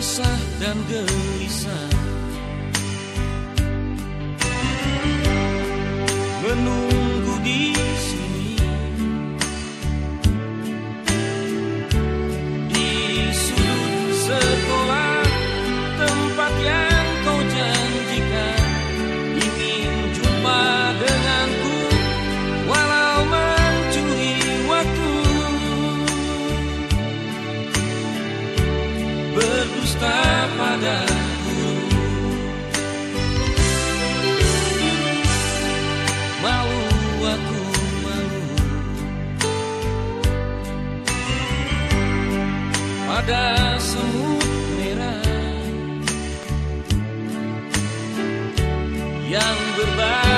resah dan gelisah. Malu aku malu Pada semut merah Yang berbaris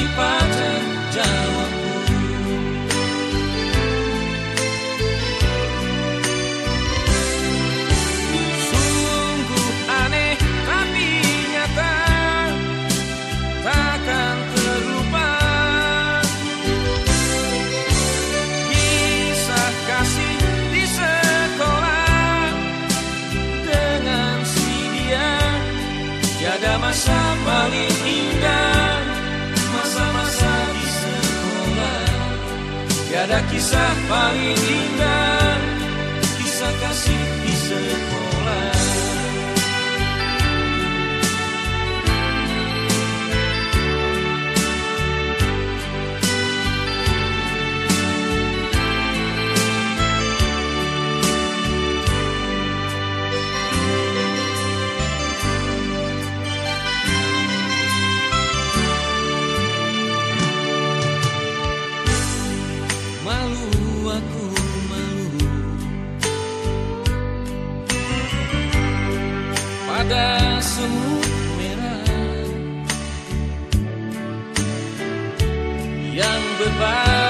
Menanti pacar jawabku. Sungguh aneh tapi nyata Takkan terlupa. Kisah kasih di sekolah Dengan si dia Tiada masa paling indah Tiada kisah paling indah Kisah kasih Pada semut merah Yang berbaris